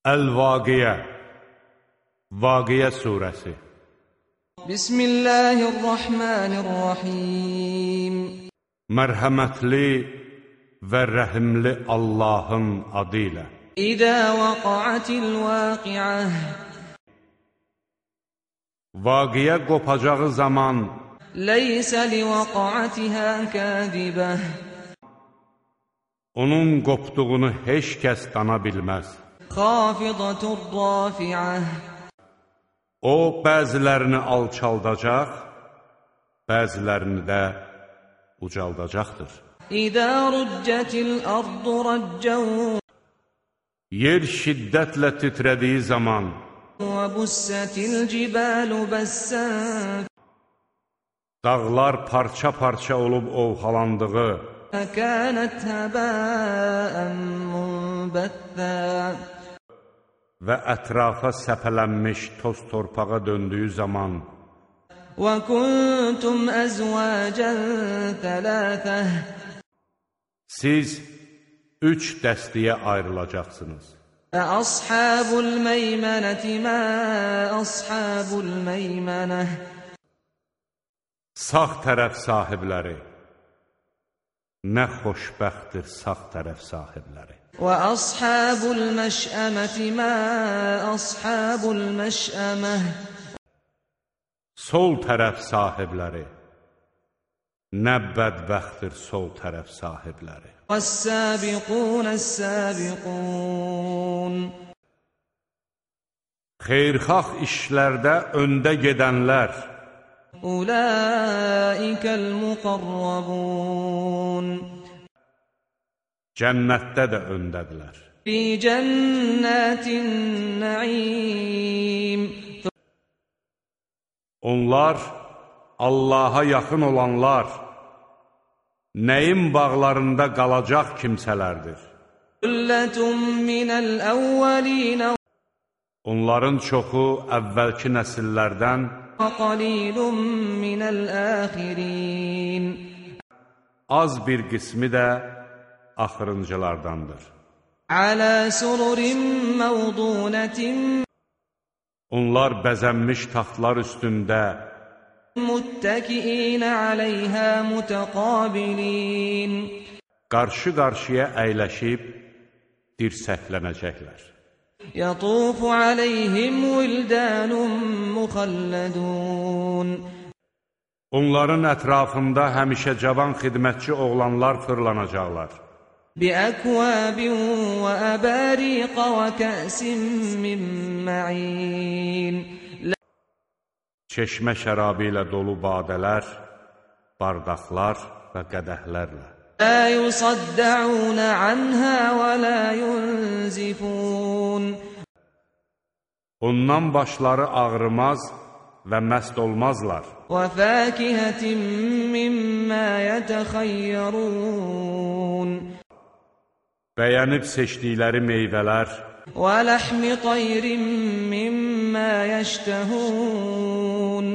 Əl-Vaqiyə Vaqiyə surəsi Bismillahirrahmanirrahim. Mərhəmətli və rəhimli Allahın adı ilə İdə vaqa'atil vaqi'ah. Vaqiyə qopacağı zaman Leysə li vaqa'atiha kadibah. onun qopduğunu heç kəs dana bilməz. Xafidatun rafi'ah O bəzilərini alçaldacaq, bəzilərini də ucaldacaqdır. İdə rüccətil ardu rəccən Yer şiddətlə titrədiyi zaman Və bussətil cibəlu bəssən Dağlar parça-parça olub ovxalandığı Fəkənət həbəən munbəttə və ətrafa səpələnmiş toz torpağa döndüyü zaman وكنتم أزواجا ثلاثة siz üç dəstəyə ayrılacaqsınız. فأصحاب الميمنة ما أصحاب الميمنة Sağ tərəf sahibləri, nə xoşbəxtdir sağ tərəf sahibləri. وأصحاب المشأمة ما أصحاب المشأمة Sol tərəf sahibləri, nə bədbəxtdir sol tərəf sahibləri. والسابقون السابقون Xeyrxax işlərdə öndə gedənlər, أولئك المقربون cənnətdə də öndədilər. Fi cənnətin naim Onlar Allaha yaxın olanlar, nəyin bağlarında qalacaq kimsələrdir. Qullatun minəl əvvəlinə Onların çoxu əvvəlki nəsillərdən və qalilun minəl əxirin Az bir qismi də axırıncılardandır. Alə sururin məvdunətin Onlar bəzənmiş taxtlar üstündə Muttəkiinə aləyhə mütəqabilin Qarşı-qarşıya əyləşib dirsəklənəcəklər. Yatufu aləyhim vildanun muxalladun Onların ətrafında həmişə cavan xidmətçi oğlanlar fırlanacaqlar. بأكواب وأباريق وكأس من معين Çeşmə şərabı ilə dolu badələr, bardaqlar və qədəhlərlə. لا يصدعون عنها ولا ينزفون Ondan başları ağrımaz və məst olmazlar. وفاكهة مما يتخيرون Bəyənib seçdikləri meyvələr və ləhmi tayrin mimmə yəştəhun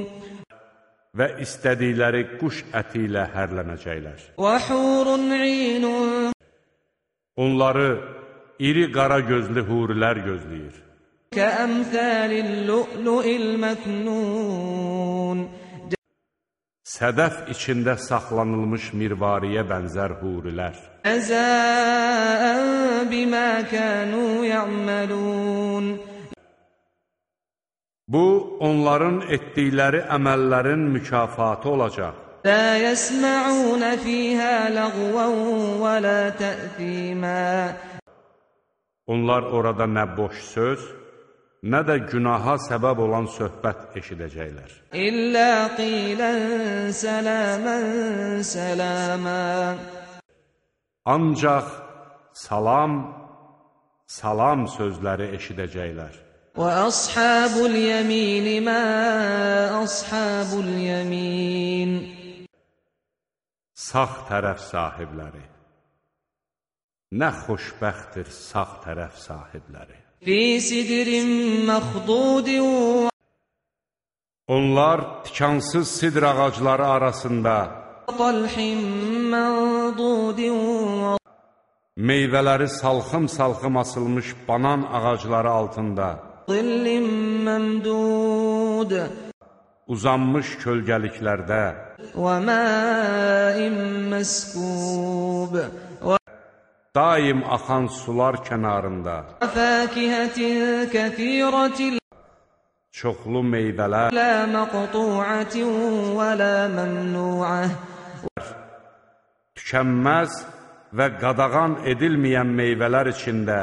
və istədikləri quş əti ilə hərlənəcəklər. Və hurun inun Onları iri qara gözlü hurilər gözləyir. Kəəmsəlil lu'lu'il məknun Sədəf içində saxlanılmış mirvariyə bənzər hurilər. Əzəən bimə kənu yəməlun. Bu, onların etdikləri əməllərin mükafatı olacaq. Lə yəsmə'unə fiyhə ləğvən və lə təəthimə. Onlar orada nə boş söz, nə də günaha səbəb olan söhbət eşidəcəklər. İllə qilən sələmən sələmə Ancaq salam, salam sözləri eşidəcəklər. Və əshabul yəmin mə əshabul yəmin Sağ tərəf sahibləri Nə xoşbəxtdir sağ tərəf sahibləri fi sidrin məxdudin Onlar tikansız sidr ağacları arasında talhin məndudin meyvələri salxım-salxım asılmış banan ağacları altında zillin məmdud uzanmış kölgəliklərdə və məim məskub daim axan sular kənarında. Çoxlu meyvələr. Tükənməz və qadağan edilməyən meyvələr içində.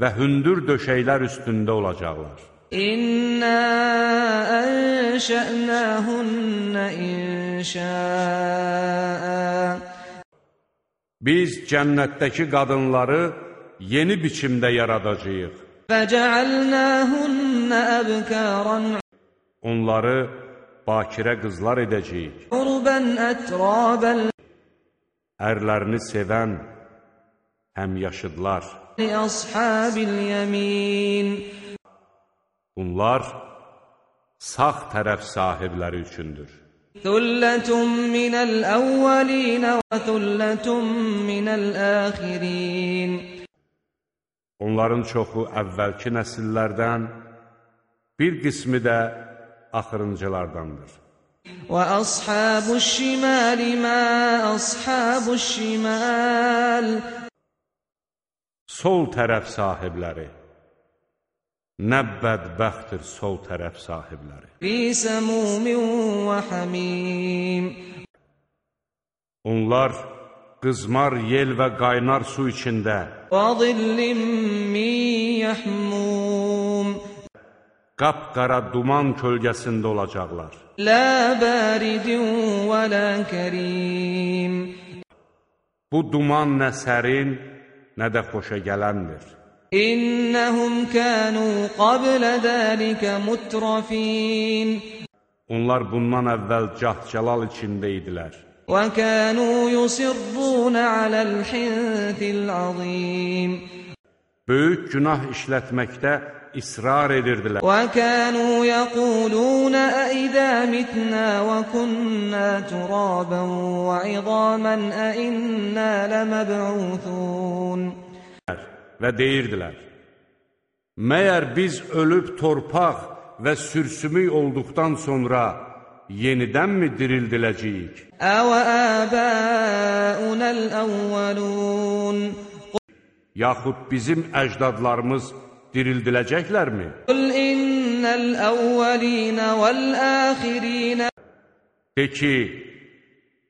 Və hündür döşəklər üstündə olacaqlar. İnna ənşə'nəhunna in إنشاء Biz cənnətdəki qadınları yeni biçimdə yaradacağıq. فجعلناهن أبكارا Onları bakirə qızlar edəcəyik. عربا أترابا Ərlərini sevən həmyaşıdlar. لأصحاب اليمين Bunlar sağ tərəf sahibləri üçündür. ثلة من الأولين وثلة من الآخرين Onların çoxu əvvəlki nəsillərdən, bir qismi də axırıncılardandır. وأصحاب الشمال ما أصحاب الشمال Sol tərəf sahibləri. nə bədbəxtdir sol tərəf sahibləri. Bisəmumin və hamim. Onlar qızmar yel və qaynar su içində. Qadillim yahmum. Qapqara duman kölgəsində olacaqlar. La baridin və la kərim. Bu duman nə sərin, nə də xoşa gələndir. إنهم كانوا قبل ذلك مترفين Onlar bundan əvvəl cah-cəlal içində idilər. وكانوا يصرون على الحنث العظيم Böyük günah işlətməkdə israr edirdilər. وكانوا يقولون أئذا متنا وكنا ترابا وعظاما أئنا لمبعوثون və deyirdilər, Məyər biz ölüb torpaq və sürsümük olduqdan sonra yenidənmi dirildiləcəyik? Əvə əbəunəl əvvəlun Yaxud bizim əcdadlarımız dirildiləcəklərmi? Qul innəl əvvəlinə vəl-əxirinə De ki,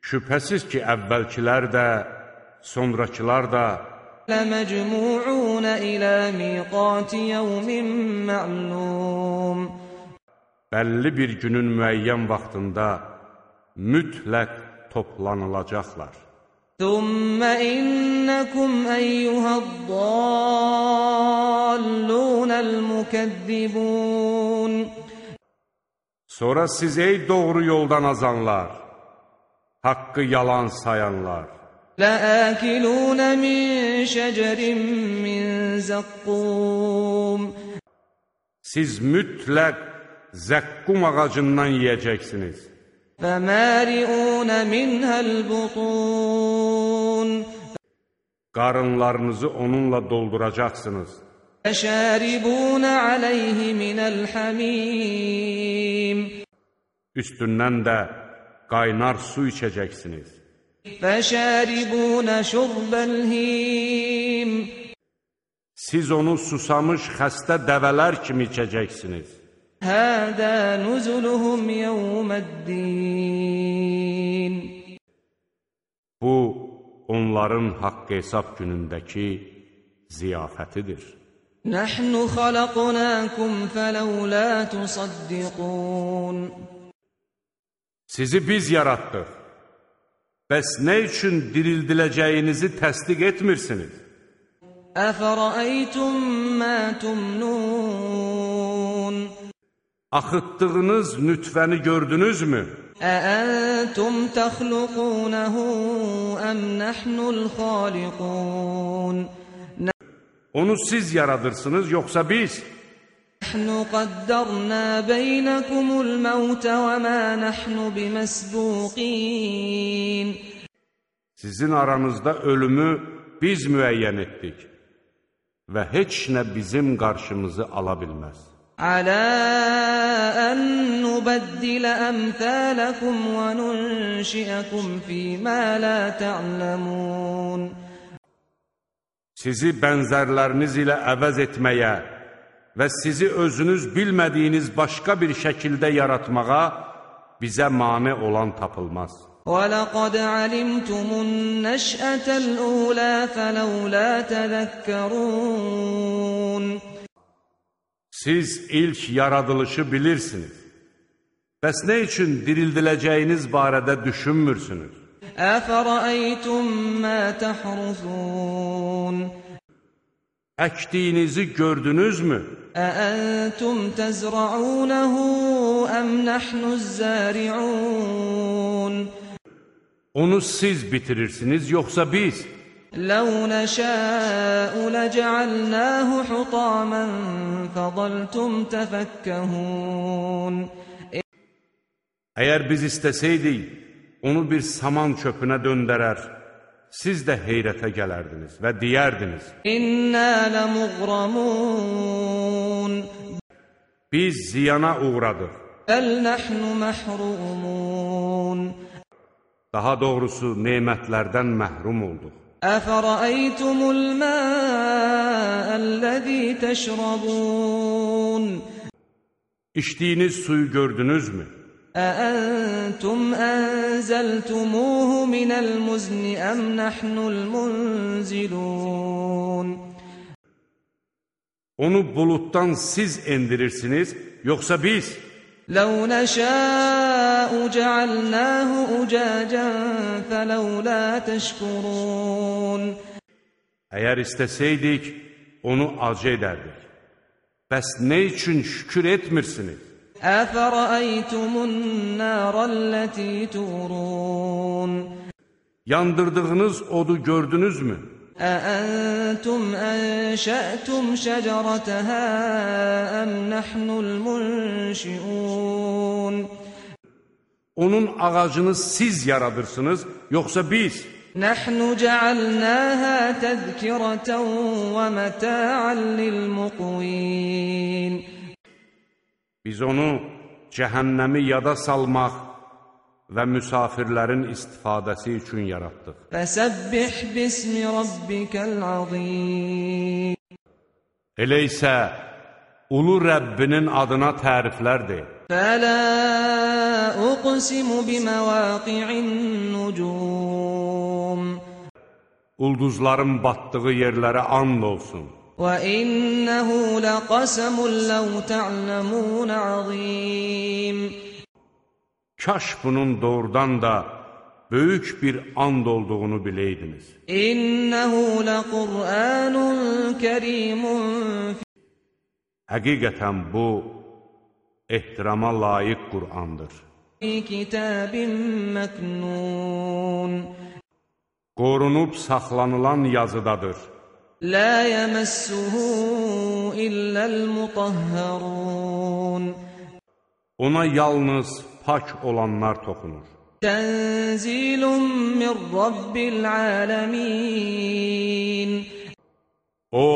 şübhəsiz ki, əvvəlkilər də, sonrakılar da لمجموعون إلى ميقات يوم معلوم bəlli bir günün müəyyən vaxtında mütləq toplanılacaqlar. ثم إنكم أيها الضالون المكذبون Sonra siz ey doğru yoldan azanlar, haqqı yalan sayanlar, لآكلون من شجر من زقوم siz mütləq zəqqum ağacından yeyəcəksiniz. فمارئون منها البطون Qarınlarınızı onunla dolduracaqsınız. فشاربون عليه من الحميم Üstündən də qaynar su içəcəksiniz. Fəşəribunə şurbəl him Siz onu susamış xəstə dəvələr kimi içəcəksiniz. Hədə nuzuluhum yevməddin Bu, onların haqq hesab günündəki ziyafətidir. Nəhnu xalaqnakum fələulə tusaddiqun Sizi biz yaratdıq. Bəs nə üçün dirildiləcəyinizi təsdiq etmirsiniz? Əfərəytum mə tumnun Axıtdığınız nütfəni gördünüzmü? Əəntum təxluqunahu əm nəhnul xaliqun Onu siz yaradırsınız, yoxsa biz? نحن قدرنا بينكم الموت وما نحن بمسبوقين Sizin aranızda ölümü biz müəyyən etdik və heç nə bizim qarşımızı ala bilməz. على أن نبدل أمثالكم وننشئكم فيما لا تعلمون Sizi bənzərləriniz ilə əvəz etməyə və sizi özünüz bilmədiyiniz başqa bir şəkildə yaratmağa bizə mane olan tapılmaz. ولقد علمتم النشأة الأولى فلولا تذكرون Siz ilk yaradılışı bilirsiniz. Bəs nə üçün dirildiləcəyiniz barədə düşünmürsünüz? أفرأيتم ما تحرثون Əkdiyinizi gördünüzmü? أأنتم تزرعونه أم نحن الزارعون Onu siz bitirirsiniz, yoxsa biz? لو نشاء لجعلناه حطاما فظلتم تفكهون Əgər biz istəsəydik, onu bir saman çöpünə döndərər, siz də heyrətə gələrdiniz və deyərdiniz, إنا لمغرمون biz ziyana uğradıq. Əl nəhnu məhrumun. Daha doğrusu nemətlərdən məhrum olduq. Əfərəytumul məəlləzi təşrabun. İçdiyiniz suyu gördünüzmü? Əəntum ənzəltumuhu minəl muzni əm nəhnul munzilun. Onu bulutdan siz endirirsiniz, yoxsa biz? لو نشاء جعلناه أجاجا فلولا تشكرون Əgər istəsəydik, onu acı edərdik. Bəs nə üçün şükür etmirsiniz? أفرأيتم النار التي تورون Yandırdığınız odu gördünüzmü? أأنتم أنشأتم شجرتها أم نحن المنشئون Onun ağacını siz yaradırsınız, yoxsa biz? نحن جعلناها تذكرة ومتاعا للمقوين Biz onu cəhənnəmi yada salmaq və müsafirlərin istifadəsi üçün yaratdıq. فسبح باسم ربك العظيم Elə isə ulu Rəbbinin adına təriflər de. فلا أقسم بمواقع النجوم Ulduzların batdığı yerlərə and olsun. وإنه لقسم لو تعلمون عظيم Kaş bunun doğrudan da böyük bir and olduğunu bileydiniz. İnnehu lequr'anun kerimun Həqiqətən bu ehtirama layiq Qur'andır. Kitabim məknun Qorunub saxlanılan yazıdadır. La yəməssuhu illəl mutahharun Ona yalnız pak olanlar toxunur. Tənzilun min Rabbil aləmin O,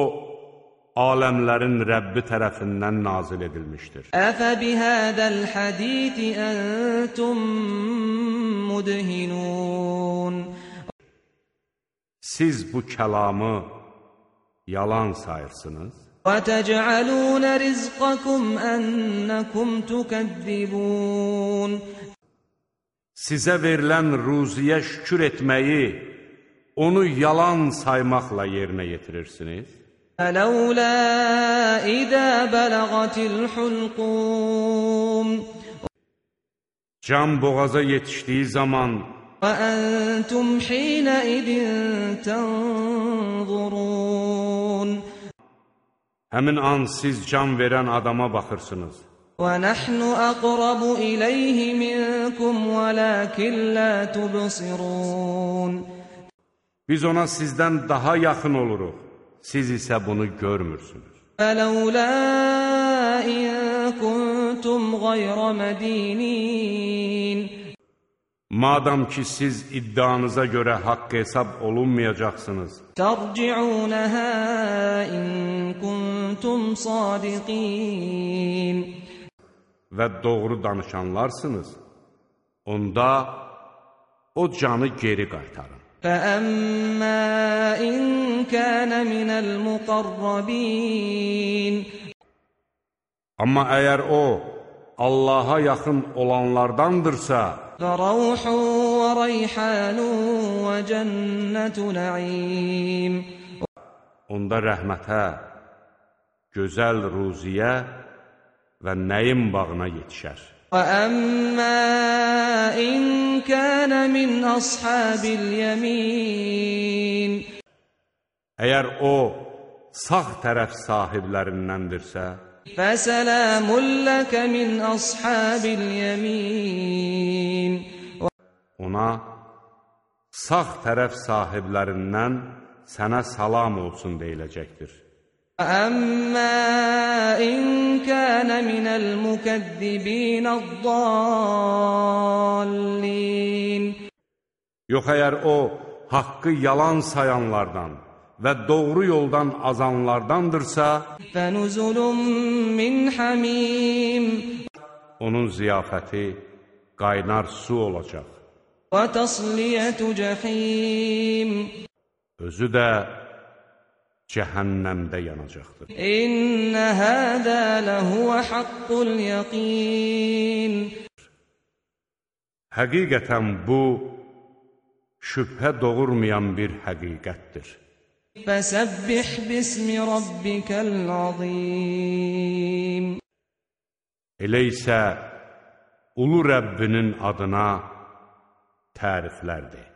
aləmlərin Rəbbi tərəfindən nazil edilmişdir. Əfə bihədəl həditi əntum mudhinun Siz bu kəlamı yalan sayırsınız? وتجعلون رزقكم أنكم تكذبون Sizə verilən ruziyə şükür etməyi, onu yalan saymaqla yerinə yetirirsiniz. فلولا إذا بلغت الحلقوم Can boğaza yetişdiği zaman وأنتم حينئذ تنظرون həmin an siz can verən adama baxırsınız. ونحن أقرب إليه منكم ولكن لا تبصرون Biz ona sizdən daha yaxın oluruq. Siz isə bunu görmürsünüz. فلولا إن كنتم غير مدينين Madam ki, siz iddianıza görə haqq hesab olunmayacaqsınız, ترجعونها إن كنتم صادقين və doğru danışanlarsınız, onda o canı geri qaytarın. فأما إن كان من المقربين Amma əgər o, Allaha yaxın olanlardandırsa, فروح وريحان وجنة نعيم onda rəhmətə, gözəl ruziyə və nəyin bağına yetişər. وأما إن كان من أصحاب اليمين Əgər o, sağ tərəf sahiblərindəndirsə, فسلام لك من أصحاب اليمين ona, sağ tərəf sahiblərindən sənə salam olsun deyiləcəkdir. Əmmə in kənə minəl mükəzzibinə dallin Yox əgər o, haqqı yalan sayanlardan və doğru yoldan azanlardandırsa, fənuzulun min hamim Onun ziyafəti qaynar su olacaq və təsliyyətü cəhim. Özü də cəhənnəmdə yanacaqdır. İnnə hədə ləhuvə haqqul yəqin. Həqiqətən bu, şübhə doğurmayan bir həqiqətdir. Fəsəbbih bismi rabbikəl-azim. Elə isə, ulu Rəbbinin adına təriflərdir.